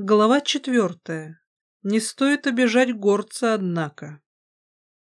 Глава четвертая. Не стоит обижать горца, однако.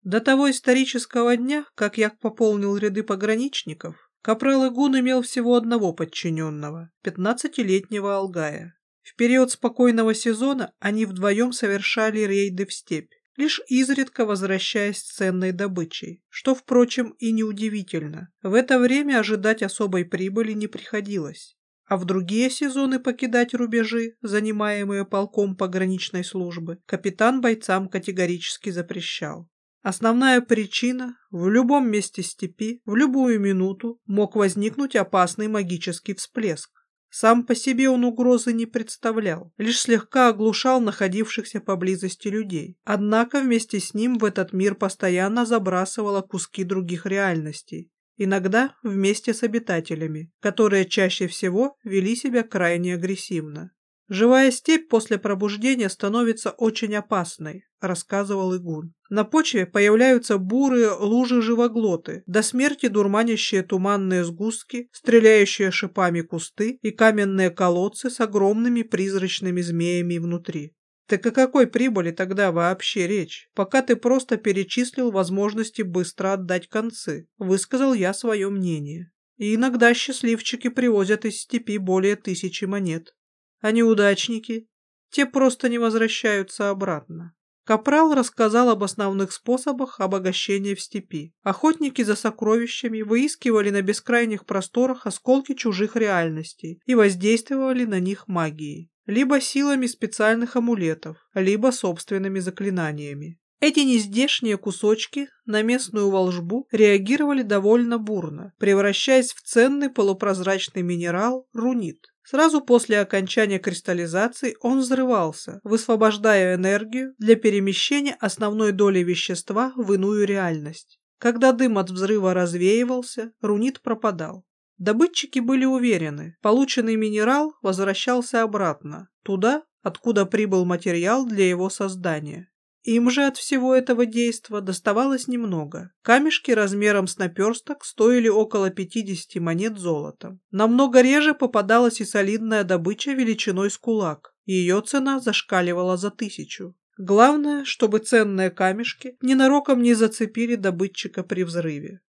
До того исторического дня, как я пополнил ряды пограничников, капрал Игун имел всего одного подчиненного, пятнадцатилетнего Алгая. В период спокойного сезона они вдвоем совершали рейды в степь, лишь изредка возвращаясь с ценной добычей, что, впрочем, и неудивительно. В это время ожидать особой прибыли не приходилось а в другие сезоны покидать рубежи, занимаемые полком пограничной службы, капитан бойцам категорически запрещал. Основная причина – в любом месте степи, в любую минуту мог возникнуть опасный магический всплеск. Сам по себе он угрозы не представлял, лишь слегка оглушал находившихся поблизости людей. Однако вместе с ним в этот мир постоянно забрасывало куски других реальностей, иногда вместе с обитателями, которые чаще всего вели себя крайне агрессивно. «Живая степь после пробуждения становится очень опасной», – рассказывал Игун. «На почве появляются бурые лужи-живоглоты, до смерти дурманящие туманные сгустки, стреляющие шипами кусты и каменные колодцы с огромными призрачными змеями внутри. Так о какой прибыли тогда вообще речь? Пока ты просто перечислил возможности быстро отдать концы. Высказал я свое мнение. И иногда счастливчики привозят из степи более тысячи монет. А неудачники? Те просто не возвращаются обратно. Капрал рассказал об основных способах обогащения в степи. Охотники за сокровищами выискивали на бескрайних просторах осколки чужих реальностей и воздействовали на них магией либо силами специальных амулетов, либо собственными заклинаниями. Эти нездешние кусочки на местную волжбу реагировали довольно бурно, превращаясь в ценный полупрозрачный минерал рунит. Сразу после окончания кристаллизации он взрывался, высвобождая энергию для перемещения основной доли вещества в иную реальность. Когда дым от взрыва развеивался, рунит пропадал. Добытчики были уверены, полученный минерал возвращался обратно, туда, откуда прибыл материал для его создания. Им же от всего этого действа доставалось немного. Камешки размером с наперсток стоили около 50 монет золотом. Намного реже попадалась и солидная добыча величиной с кулак. Ее цена зашкаливала за тысячу. Главное, чтобы ценные камешки ненароком не зацепили добытчика при взрыве.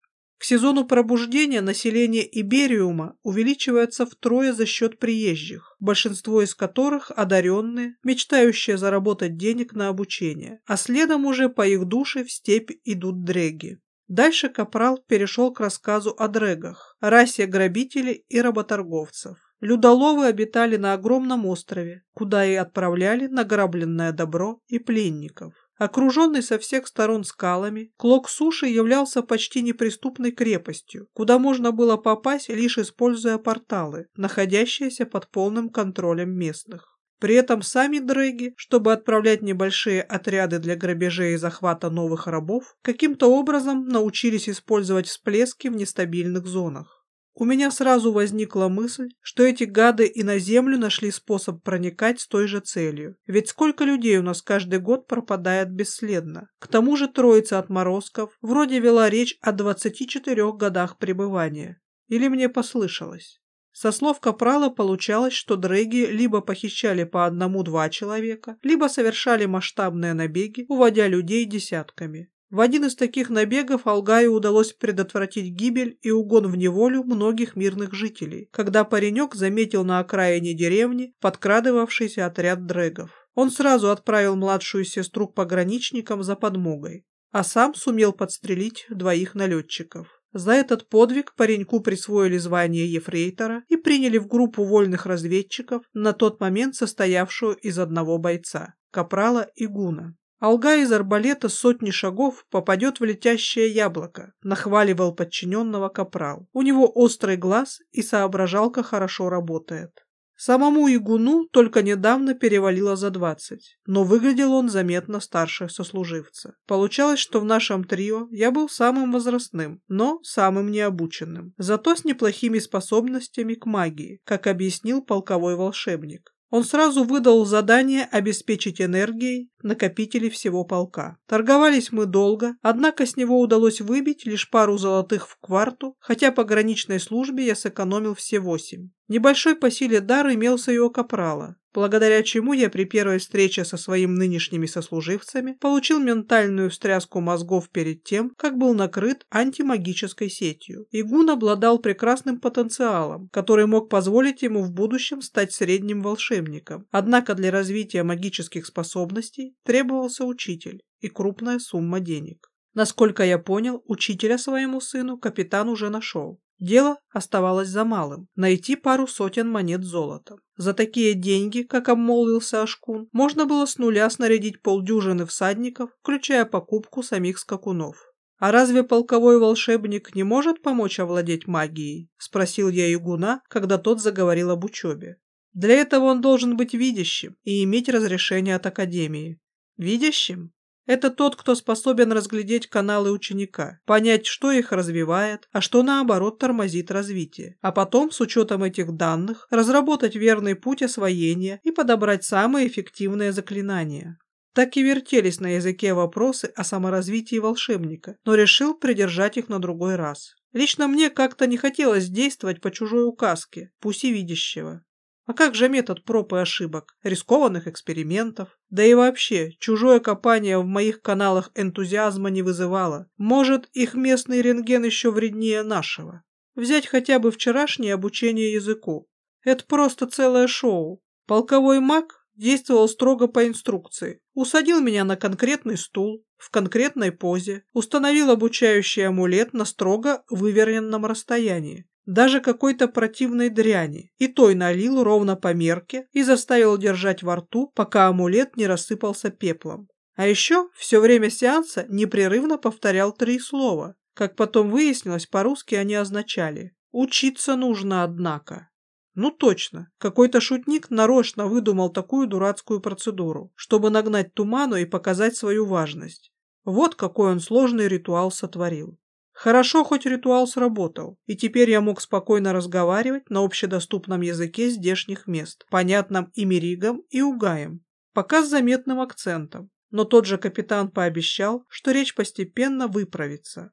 К сезону пробуждения население Ибериума увеличивается втрое за счет приезжих, большинство из которых одаренные, мечтающие заработать денег на обучение, а следом уже по их душе в степь идут дреги. Дальше Капрал перешел к рассказу о дрегах, расе грабителей и работорговцев. Людоловы обитали на огромном острове, куда и отправляли награбленное добро и пленников. Окруженный со всех сторон скалами, клок суши являлся почти неприступной крепостью, куда можно было попасть, лишь используя порталы, находящиеся под полным контролем местных. При этом сами дрэги, чтобы отправлять небольшие отряды для грабежей и захвата новых рабов, каким-то образом научились использовать всплески в нестабильных зонах. У меня сразу возникла мысль, что эти гады и на Землю нашли способ проникать с той же целью. Ведь сколько людей у нас каждый год пропадает бесследно. К тому же троица отморозков вроде вела речь о 24 годах пребывания. Или мне послышалось? Со слов Капрала получалось, что дрэги либо похищали по одному-два человека, либо совершали масштабные набеги, уводя людей десятками. В один из таких набегов Алгаю удалось предотвратить гибель и угон в неволю многих мирных жителей, когда паренек заметил на окраине деревни подкрадывавшийся отряд дрэгов. Он сразу отправил младшую сестру к пограничникам за подмогой, а сам сумел подстрелить двоих налетчиков. За этот подвиг пареньку присвоили звание ефрейтора и приняли в группу вольных разведчиков, на тот момент состоявшую из одного бойца – капрала и гуна. Алга из арбалета сотни шагов попадет в летящее яблоко, нахваливал подчиненного капрал. У него острый глаз и соображалка хорошо работает. Самому Игуну только недавно перевалило за двадцать, но выглядел он заметно старше сослуживца. Получалось, что в нашем трио я был самым возрастным, но самым необученным, зато с неплохими способностями к магии, как объяснил полковой волшебник. Он сразу выдал задание обеспечить энергией накопители всего полка. Торговались мы долго, однако с него удалось выбить лишь пару золотых в кварту, хотя по граничной службе я сэкономил все восемь. Небольшой по силе дар имелся и у капрала. Благодаря чему я при первой встрече со своими нынешними сослуживцами получил ментальную встряску мозгов перед тем, как был накрыт антимагической сетью. Игун обладал прекрасным потенциалом, который мог позволить ему в будущем стать средним волшебником. Однако для развития магических способностей требовался учитель и крупная сумма денег. Насколько я понял, учителя своему сыну капитан уже нашел. Дело оставалось за малым – найти пару сотен монет золота. За такие деньги, как обмолвился Ашкун, можно было с нуля снарядить полдюжины всадников, включая покупку самих скакунов. «А разве полковой волшебник не может помочь овладеть магией?» – спросил я Игуна, когда тот заговорил об учебе. «Для этого он должен быть видящим и иметь разрешение от Академии». «Видящим? Это тот, кто способен разглядеть каналы ученика, понять, что их развивает, а что наоборот тормозит развитие, а потом, с учетом этих данных, разработать верный путь освоения и подобрать самые эффективные заклинания. Так и вертелись на языке вопросы о саморазвитии волшебника, но решил придержать их на другой раз. Лично мне как-то не хотелось действовать по чужой указке, пусть и видящего. А как же метод проб и ошибок, рискованных экспериментов? Да и вообще, чужое копание в моих каналах энтузиазма не вызывало. Может, их местный рентген еще вреднее нашего? Взять хотя бы вчерашнее обучение языку. Это просто целое шоу. Полковой маг действовал строго по инструкции. Усадил меня на конкретный стул, в конкретной позе, установил обучающий амулет на строго выверенном расстоянии даже какой-то противной дряни, и той налил ровно по мерке и заставил держать во рту, пока амулет не рассыпался пеплом. А еще все время сеанса непрерывно повторял три слова. Как потом выяснилось, по-русски они означали «учиться нужно, однако». Ну точно, какой-то шутник нарочно выдумал такую дурацкую процедуру, чтобы нагнать туману и показать свою важность. Вот какой он сложный ритуал сотворил. Хорошо, хоть ритуал сработал, и теперь я мог спокойно разговаривать на общедоступном языке здешних мест, понятном и Меригам, и Угаем, пока с заметным акцентом. Но тот же капитан пообещал, что речь постепенно выправится.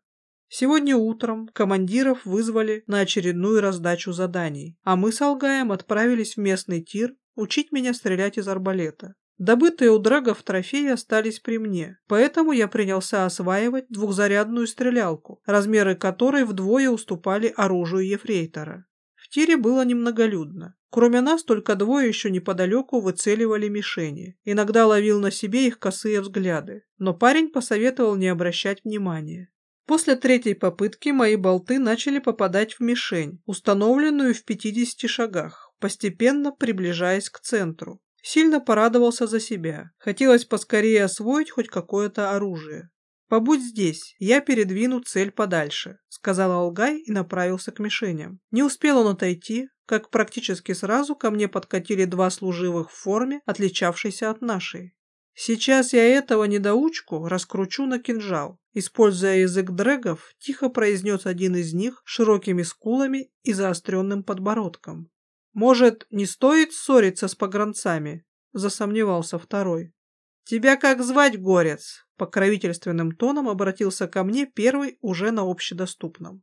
Сегодня утром командиров вызвали на очередную раздачу заданий, а мы с Алгаем отправились в местный тир учить меня стрелять из арбалета. Добытые у драгов трофеи остались при мне, поэтому я принялся осваивать двухзарядную стрелялку, размеры которой вдвое уступали оружию ефрейтора. В тире было немноголюдно. Кроме нас, только двое еще неподалеку выцеливали мишени. Иногда ловил на себе их косые взгляды, но парень посоветовал не обращать внимания. После третьей попытки мои болты начали попадать в мишень, установленную в 50 шагах, постепенно приближаясь к центру. Сильно порадовался за себя. Хотелось поскорее освоить хоть какое-то оружие. «Побудь здесь, я передвину цель подальше», — сказал Алгай и направился к мишеням. Не успел он отойти, как практически сразу ко мне подкатили два служивых в форме, отличавшейся от нашей. Сейчас я этого недоучку раскручу на кинжал. Используя язык дрэгов, тихо произнес один из них широкими скулами и заостренным подбородком. «Может, не стоит ссориться с погранцами?» — засомневался второй. «Тебя как звать, горец?» — покровительственным тоном обратился ко мне первый уже на общедоступном.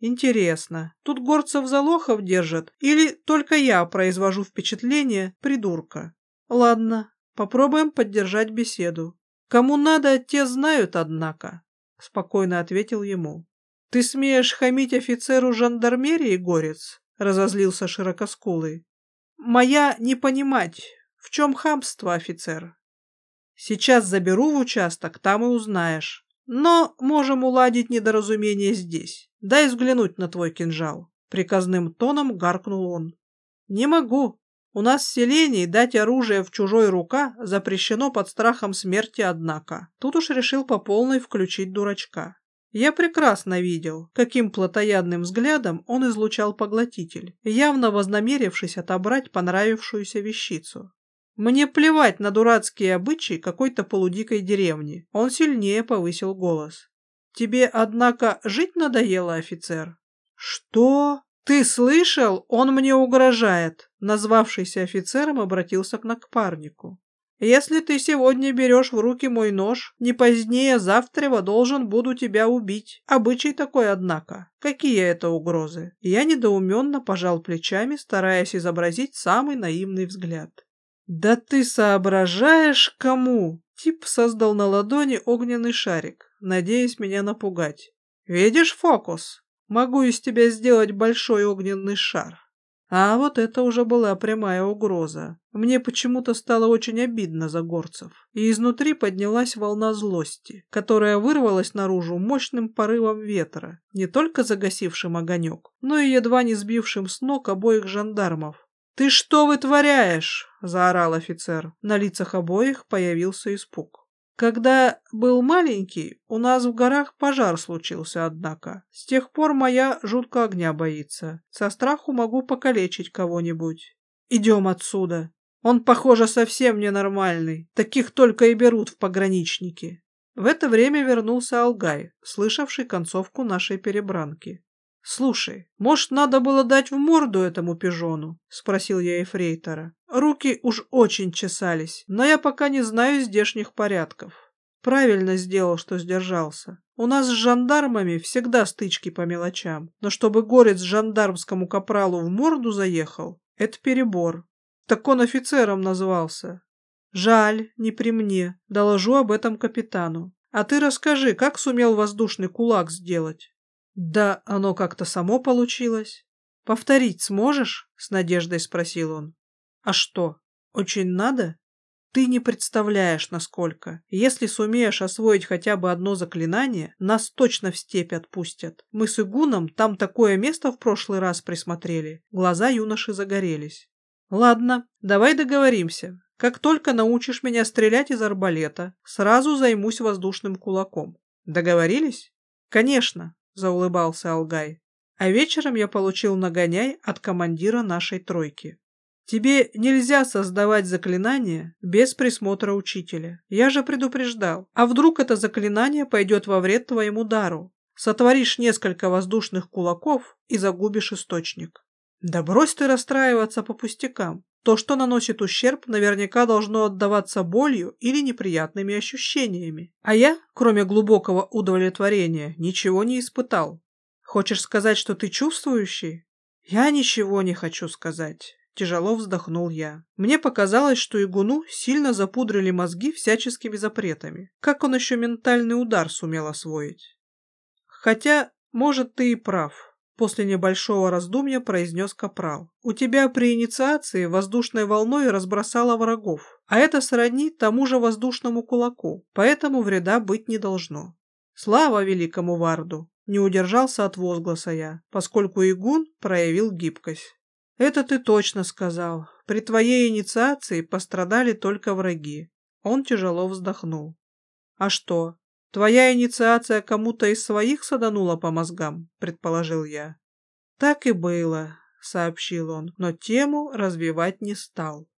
«Интересно, тут горцев за лохов держат или только я произвожу впечатление придурка? Ладно, попробуем поддержать беседу. Кому надо, те знают, однако», — спокойно ответил ему. «Ты смеешь хамить офицеру жандармерии, горец?» — разозлился широкоскулый. «Моя не понимать, в чем хамство, офицер? Сейчас заберу в участок, там и узнаешь. Но можем уладить недоразумение здесь. Дай взглянуть на твой кинжал». Приказным тоном гаркнул он. «Не могу. У нас в селении дать оружие в чужой рука запрещено под страхом смерти, однако. Тут уж решил по полной включить дурачка. Я прекрасно видел, каким плотоядным взглядом он излучал поглотитель, явно вознамерившись отобрать понравившуюся вещицу. Мне плевать на дурацкие обычаи какой-то полудикой деревни. Он сильнее повысил голос. Тебе, однако, жить надоело, офицер? Что? Ты слышал? Он мне угрожает. Назвавшийся офицером обратился к напарнику. Если ты сегодня берешь в руки мой нож, не позднее завтра должен буду тебя убить. Обычай такой, однако. Какие это угрозы? Я недоуменно пожал плечами, стараясь изобразить самый наивный взгляд. «Да ты соображаешь, кому?» Тип создал на ладони огненный шарик, надеясь меня напугать. «Видишь фокус? Могу из тебя сделать большой огненный шар». А вот это уже была прямая угроза. Мне почему-то стало очень обидно за горцев, и изнутри поднялась волна злости, которая вырвалась наружу мощным порывом ветра, не только загасившим огонек, но и едва не сбившим с ног обоих жандармов. «Ты что вытворяешь?» — заорал офицер. На лицах обоих появился испуг. Когда был маленький, у нас в горах пожар случился, однако. С тех пор моя жутко огня боится. Со страху могу покалечить кого-нибудь. Идем отсюда. Он, похоже, совсем ненормальный. Таких только и берут в пограничники. В это время вернулся Алгай, слышавший концовку нашей перебранки. «Слушай, может, надо было дать в морду этому пижону?» — спросил я эфрейтора. Руки уж очень чесались, но я пока не знаю здешних порядков. Правильно сделал, что сдержался. У нас с жандармами всегда стычки по мелочам, но чтобы горец жандармскому капралу в морду заехал, это перебор. Так он офицером назвался. Жаль, не при мне. Доложу об этом капитану. А ты расскажи, как сумел воздушный кулак сделать? Да оно как-то само получилось. Повторить сможешь? С надеждой спросил он. А что, очень надо? Ты не представляешь, насколько. Если сумеешь освоить хотя бы одно заклинание, нас точно в степь отпустят. Мы с Игуном там такое место в прошлый раз присмотрели. Глаза юноши загорелись. Ладно, давай договоримся. Как только научишь меня стрелять из арбалета, сразу займусь воздушным кулаком. Договорились? Конечно, заулыбался Алгай. А вечером я получил нагоняй от командира нашей тройки. Тебе нельзя создавать заклинание без присмотра учителя. Я же предупреждал. А вдруг это заклинание пойдет во вред твоему дару? Сотворишь несколько воздушных кулаков и загубишь источник. Да брось ты расстраиваться по пустякам. То, что наносит ущерб, наверняка должно отдаваться болью или неприятными ощущениями. А я, кроме глубокого удовлетворения, ничего не испытал. Хочешь сказать, что ты чувствующий? Я ничего не хочу сказать. Тяжело вздохнул я. Мне показалось, что Игуну сильно запудрили мозги всяческими запретами. Как он еще ментальный удар сумел освоить? Хотя, может, ты и прав. После небольшого раздумья произнес Капрал. «У тебя при инициации воздушной волной разбросало врагов, а это сродни тому же воздушному кулаку, поэтому вреда быть не должно». «Слава великому Варду!» Не удержался от возгласа я, поскольку Игун проявил гибкость. «Это ты точно сказал. При твоей инициации пострадали только враги». Он тяжело вздохнул. «А что, Твоя инициация кому-то из своих саданула по мозгам, предположил я. Так и было, сообщил он, но тему развивать не стал.